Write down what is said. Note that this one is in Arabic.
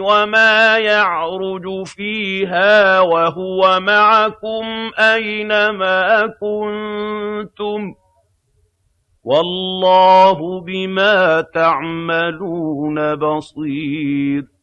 وَمَا يَعْرُجُ فِيهَا وَهُوَ مَعَكُمْ أَيْنَ مَا كُنتُمْ ۚ وَاللَّهُ بِمَا تَعْمَلُونَ بَصِيرٌ